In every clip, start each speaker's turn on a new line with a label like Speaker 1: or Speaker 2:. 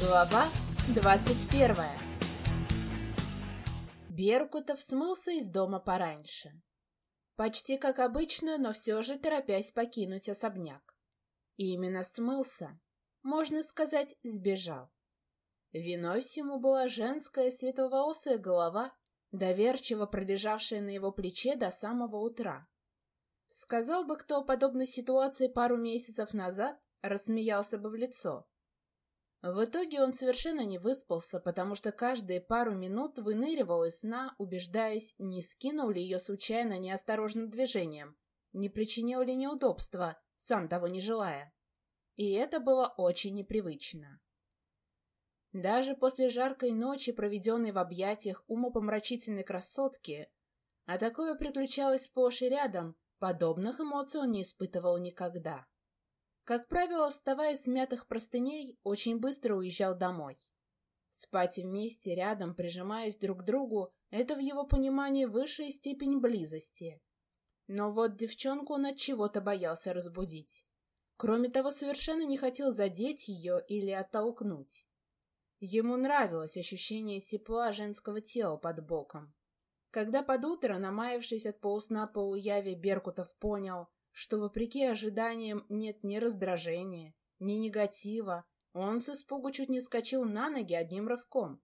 Speaker 1: Глава 21 Беркутов смылся из дома пораньше. Почти как обычно, но все же торопясь покинуть особняк. И именно смылся, можно сказать, сбежал. Виной всему была женская светловолосая голова, доверчиво пролежавшая на его плече до самого утра. Сказал бы кто о подобной ситуации пару месяцев назад, рассмеялся бы в лицо. В итоге он совершенно не выспался, потому что каждые пару минут выныривал из сна, убеждаясь, не скинул ли ее случайно неосторожным движением, не причинил ли неудобства, сам того не желая. И это было очень непривычно. Даже после жаркой ночи, проведенной в объятиях умопомрачительной красотки, а такое приключалось сплошь и рядом, подобных эмоций он не испытывал никогда. Как правило, вставая с мятых простыней, очень быстро уезжал домой. Спать вместе, рядом, прижимаясь друг к другу, это в его понимании высшая степень близости. Но вот девчонку он от чего-то боялся разбудить. Кроме того, совершенно не хотел задеть ее или оттолкнуть. Ему нравилось ощущение тепла женского тела под боком. Когда под утро, намаявшись от полусна полуяви, Беркутов понял, что, вопреки ожиданиям, нет ни раздражения, ни негатива. Он с испугу чуть не скочил на ноги одним рывком.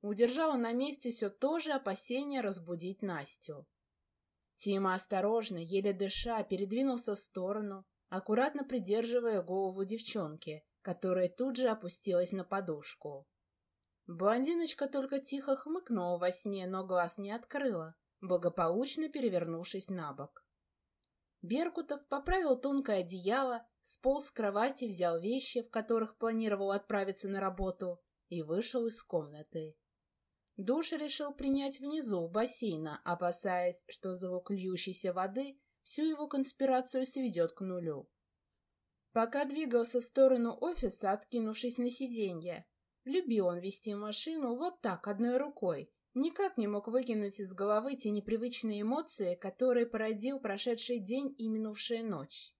Speaker 1: Удержал на месте все то же опасение разбудить Настю. Тима осторожно, еле дыша, передвинулся в сторону, аккуратно придерживая голову девчонки, которая тут же опустилась на подушку. Блондиночка только тихо хмыкнула во сне, но глаз не открыла, благополучно перевернувшись на бок. Беркутов поправил тонкое одеяло, сполз с кровати, взял вещи, в которых планировал отправиться на работу, и вышел из комнаты. Душ решил принять внизу, у бассейна, опасаясь, что звук льющейся воды всю его конспирацию сведет к нулю. Пока двигался в сторону офиса, откинувшись на сиденье, любил он вести машину вот так, одной рукой, Никак не мог выкинуть из головы те непривычные эмоции, которые породил прошедший день и минувшая ночь.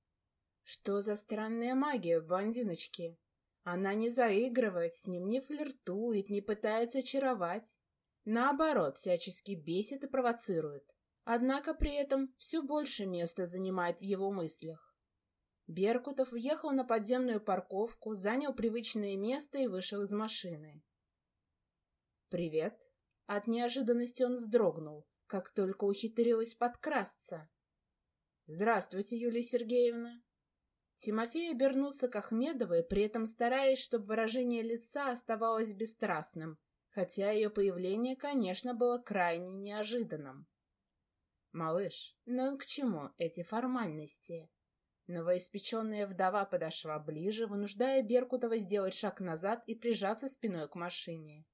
Speaker 1: Что за странная магия в блондиночке? Она не заигрывает с ним, не флиртует, не пытается очаровать. Наоборот, всячески бесит и провоцирует. Однако при этом все больше места занимает в его мыслях. Беркутов въехал на подземную парковку, занял привычное место и вышел из машины. «Привет», от неожиданности он вздрогнул, как только ухитрилась подкрасться. «Здравствуйте, Юлия Сергеевна!» Тимофей обернулся к Ахмедовой, при этом стараясь, чтобы выражение лица оставалось бесстрастным, хотя ее появление, конечно, было крайне неожиданным. «Малыш, ну к чему эти формальности?» Новоиспеченная вдова подошла ближе, вынуждая Беркутова сделать шаг назад и прижаться спиной к машине.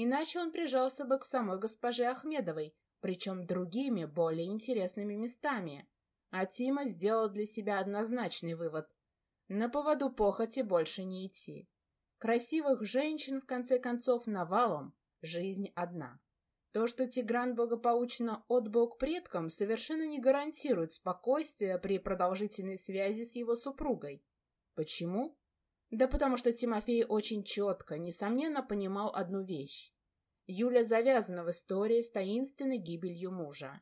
Speaker 1: Иначе он прижался бы к самой госпоже Ахмедовой, причем другими, более интересными местами. А Тима сделал для себя однозначный вывод. На поводу похоти больше не идти. Красивых женщин, в конце концов, навалом. Жизнь одна. То, что Тигран благополучно отбыл к предкам, совершенно не гарантирует спокойствия при продолжительной связи с его супругой. Почему? Да потому что Тимофей очень четко, несомненно, понимал одну вещь. Юля завязана в истории с таинственной гибелью мужа.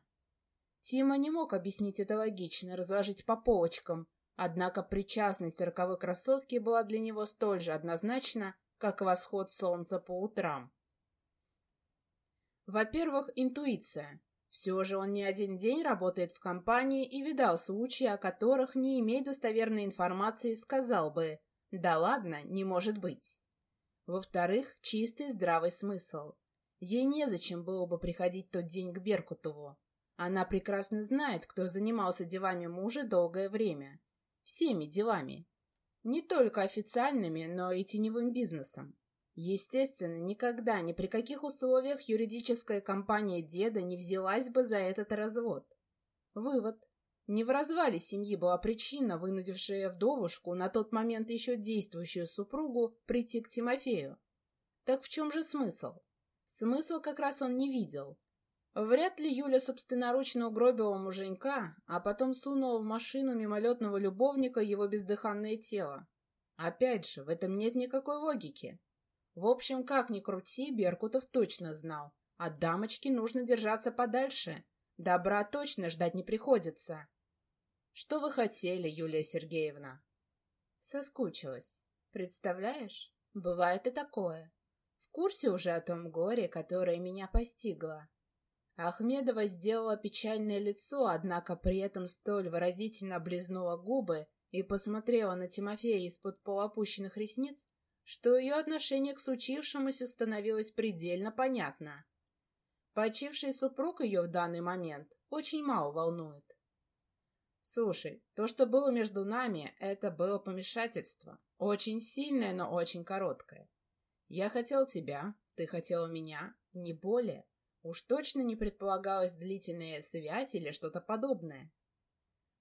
Speaker 1: Тима не мог объяснить это логично, разложить по полочкам, однако причастность роковой красотки была для него столь же однозначна, как восход солнца по утрам. Во-первых, интуиция. Все же он не один день работает в компании и видал случаи, о которых, не имея достоверной информации, сказал бы да ладно, не может быть. Во-вторых, чистый здравый смысл. Ей незачем было бы приходить тот день к Беркутову. Она прекрасно знает, кто занимался делами мужа долгое время. Всеми делами. Не только официальными, но и теневым бизнесом. Естественно, никогда, ни при каких условиях юридическая компания деда не взялась бы за этот развод. Вывод. Не в развале семьи была причина, вынудившая вдовушку, на тот момент еще действующую супругу, прийти к Тимофею. Так в чем же смысл? Смысл как раз он не видел. Вряд ли Юля собственноручно угробила муженька, а потом сунула в машину мимолетного любовника его бездыханное тело. Опять же, в этом нет никакой логики. В общем, как ни крути, Беркутов точно знал. От дамочки нужно держаться подальше. Добра точно ждать не приходится. Что вы хотели, Юлия Сергеевна? Соскучилась. Представляешь? Бывает и такое. В курсе уже о том горе, которое меня постигло. Ахмедова сделала печальное лицо, однако при этом столь выразительно облизнула губы и посмотрела на Тимофея из-под полуопущенных ресниц, что ее отношение к случившемуся становилось предельно понятно. Почивший супруг ее в данный момент очень мало волнует. Слушай, то, что было между нами, это было помешательство. Очень сильное, но очень короткое. Я хотел тебя, ты хотела меня, не более. Уж точно не предполагалась длительная связь или что-то подобное.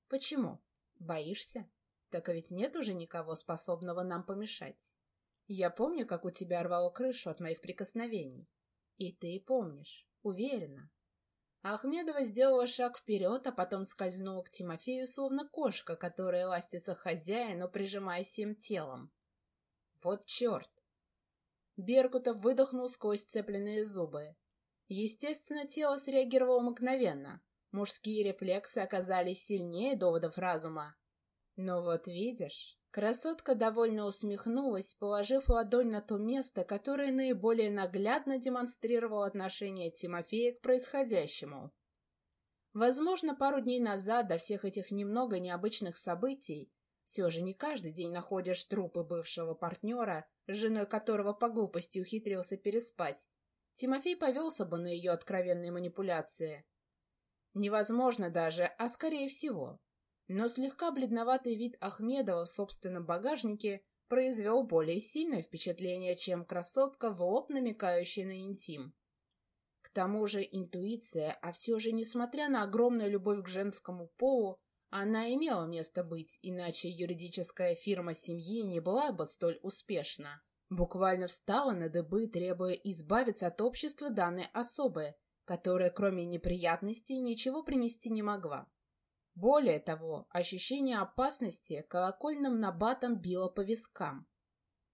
Speaker 1: Почему? Боишься? Так ведь нет уже никого, способного нам помешать. Я помню, как у тебя рвало крышу от моих прикосновений. И ты помнишь, уверена. Ахмедова сделала шаг вперед, а потом скользнула к Тимофею, словно кошка, которая ластится к хозяину, прижимаясь всем телом. Вот черт! Беркутов выдохнул сквозь цепленные зубы. Естественно, тело среагировало мгновенно. Мужские рефлексы оказались сильнее доводов разума. Но вот видишь, Красотка довольно усмехнулась, положив ладонь на то место, которое наиболее наглядно демонстрировало отношение Тимофея к происходящему. Возможно, пару дней назад до всех этих немного необычных событий все же не каждый день находишь трупы бывшего партнера, женой которого по глупости ухитрился переспать. Тимофей повелся бы на ее откровенные манипуляции. Невозможно даже, а скорее всего. Но слегка бледноватый вид Ахмедова в собственном багажнике произвел более сильное впечатление, чем красотка в лоб, намекающая на интим. К тому же интуиция, а все же, несмотря на огромную любовь к женскому полу, она имела место быть, иначе юридическая фирма семьи не была бы столь успешна. Буквально встала на дыбы, требуя избавиться от общества данной особы, которая, кроме неприятностей, ничего принести не могла. Более того, ощущение опасности колокольным набатом било по вискам.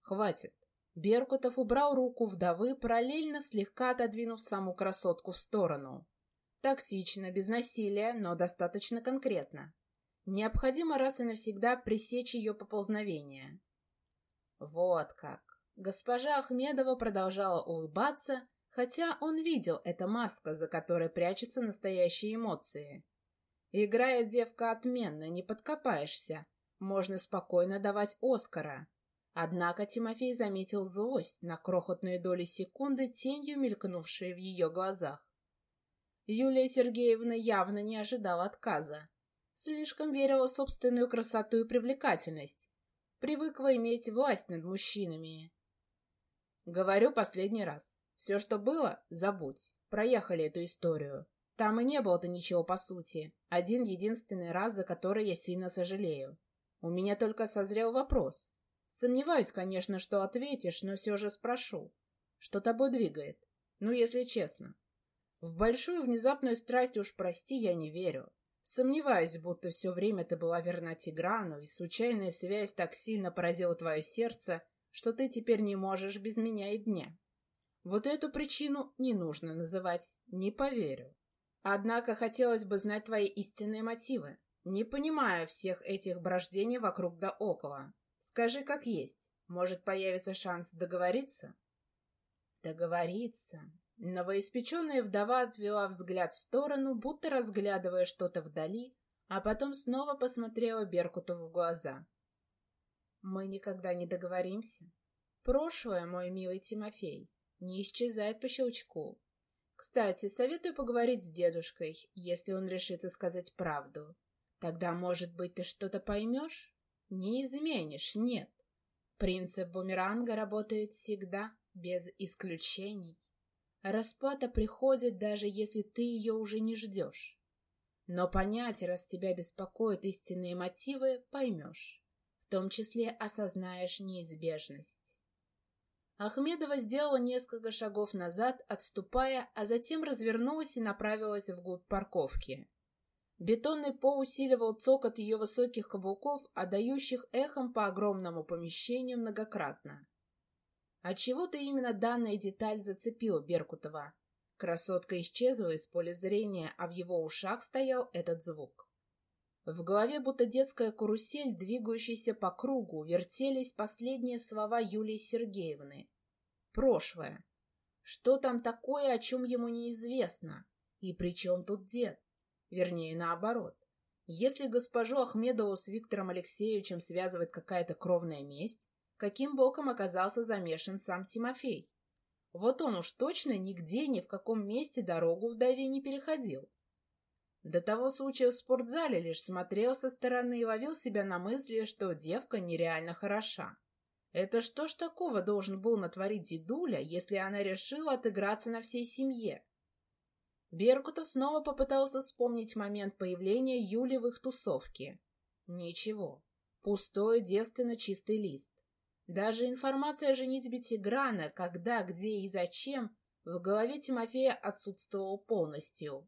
Speaker 1: «Хватит!» Беркутов убрал руку вдовы, параллельно слегка отодвинув саму красотку в сторону. Тактично, без насилия, но достаточно конкретно. Необходимо раз и навсегда пресечь ее поползновение. Вот как. Госпожа Ахмедова продолжала улыбаться, хотя он видел, это маска, за которой прячутся настоящие эмоции. Играет девка отменно, не подкопаешься. Можно спокойно давать Оскара. Однако Тимофей заметил злость на крохотные доли секунды, тенью мелькнувшие в ее глазах. Юлия Сергеевна явно не ожидала отказа. Слишком верила в собственную красоту и привлекательность. Привыкла иметь власть над мужчинами. Говорю последний раз. Все, что было, забудь. Проехали эту историю. Там и не было-то ничего по сути. Один единственный раз, за который я сильно сожалею. У меня только созрел вопрос. Сомневаюсь, конечно, что ответишь, но все же спрошу. Что тобой двигает? Ну, если честно. В большую внезапную страсть уж прости, я не верю. Сомневаюсь, будто все время ты была верна Тиграну, и случайная связь так сильно поразила твое сердце, что ты теперь не можешь без меня и дня. Вот эту причину не нужно называть, не поверю. Однако хотелось бы знать твои истинные мотивы. Не понимая всех этих брождений вокруг да около. Скажи, как есть. Может, появится шанс договориться? Договориться. Новоиспеченная вдова отвела взгляд в сторону, будто разглядывая что-то вдали, а потом снова посмотрела Беркуту в глаза. Мы никогда не договоримся. Прошлое, мой милый Тимофей, не исчезает по щелчку. Кстати, советую поговорить с дедушкой, если он решит сказать правду. Тогда, может быть, ты что-то поймешь? Не изменишь, нет. Принцип бумеранга работает всегда, без исключений. Расплата приходит, даже если ты ее уже не ждешь. Но понять, раз тебя беспокоят истинные мотивы, поймешь. В том числе осознаешь неизбежность. Ахмедова сделала несколько шагов назад, отступая, а затем развернулась и направилась вглубь парковки. Бетонный пол усиливал цокот ее высоких каблуков, отдающих эхом по огромному помещению многократно. Отчего-то именно данная деталь зацепила Беркутова. Красотка исчезла из поля зрения, а в его ушах стоял этот звук. В голове будто детская карусель, двигающаяся по кругу, вертелись последние слова Юлии Сергеевны. Прошлое. Что там такое, о чем ему неизвестно? И при чем тут дед? Вернее, наоборот. Если госпожу Ахмедову с Виктором Алексеевичем связывает какая-то кровная месть, каким боком оказался замешан сам Тимофей? Вот он уж точно нигде ни в каком месте дорогу вдове не переходил. До того случая в спортзале лишь смотрел со стороны и ловил себя на мысли, что девка нереально хороша. Это что ж такого должен был натворить дедуля, если она решила отыграться на всей семье? Беркутов снова попытался вспомнить момент появления Юли в их тусовке. Ничего. Пустой, девственно чистый лист. Даже информация о женитьбе Тиграна, когда, где и зачем, в голове Тимофея отсутствовала полностью.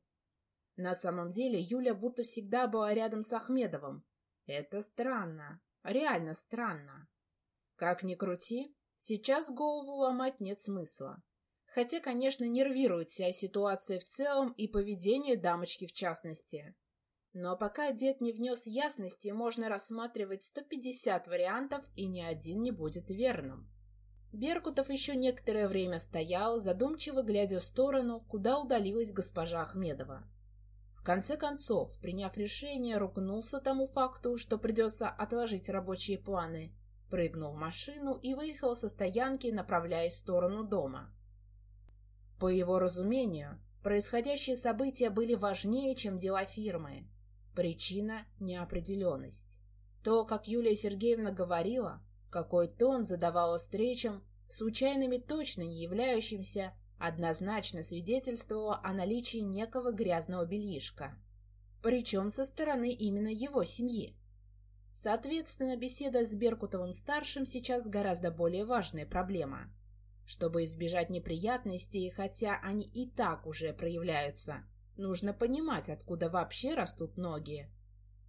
Speaker 1: На самом деле Юля будто всегда была рядом с Ахмедовым. Это странно. Реально странно. Как ни крути, сейчас голову ломать нет смысла. Хотя, конечно, нервирует вся ситуация в целом и поведение дамочки в частности. Но пока дед не внес ясности, можно рассматривать 150 вариантов, и ни один не будет верным. Беркутов еще некоторое время стоял, задумчиво глядя в сторону, куда удалилась госпожа Ахмедова. В конце концов, приняв решение, ругнулся тому факту, что придется отложить рабочие планы, прыгнул в машину и выехал со стоянки, направляясь в сторону дома. По его разумению, происходящие события были важнее, чем дела фирмы. Причина – неопределенность. То, как Юлия Сергеевна говорила, какой тон задавала встречам, случайными точно не являющимся, однозначно свидетельствовало о наличии некого грязного бельишка. Причем со стороны именно его семьи. Соответственно, беседа с Беркутовым-старшим сейчас гораздо более важная проблема – чтобы избежать неприятностей, хотя они и так уже проявляются, нужно понимать, откуда вообще растут ноги.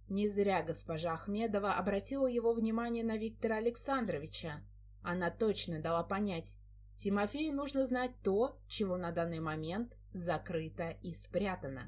Speaker 1: Не зря госпожа Ахмедова обратила его внимание на Виктора Александровича. Она точно дала понять, Тимофею нужно знать то, чего на данный момент закрыто и спрятано.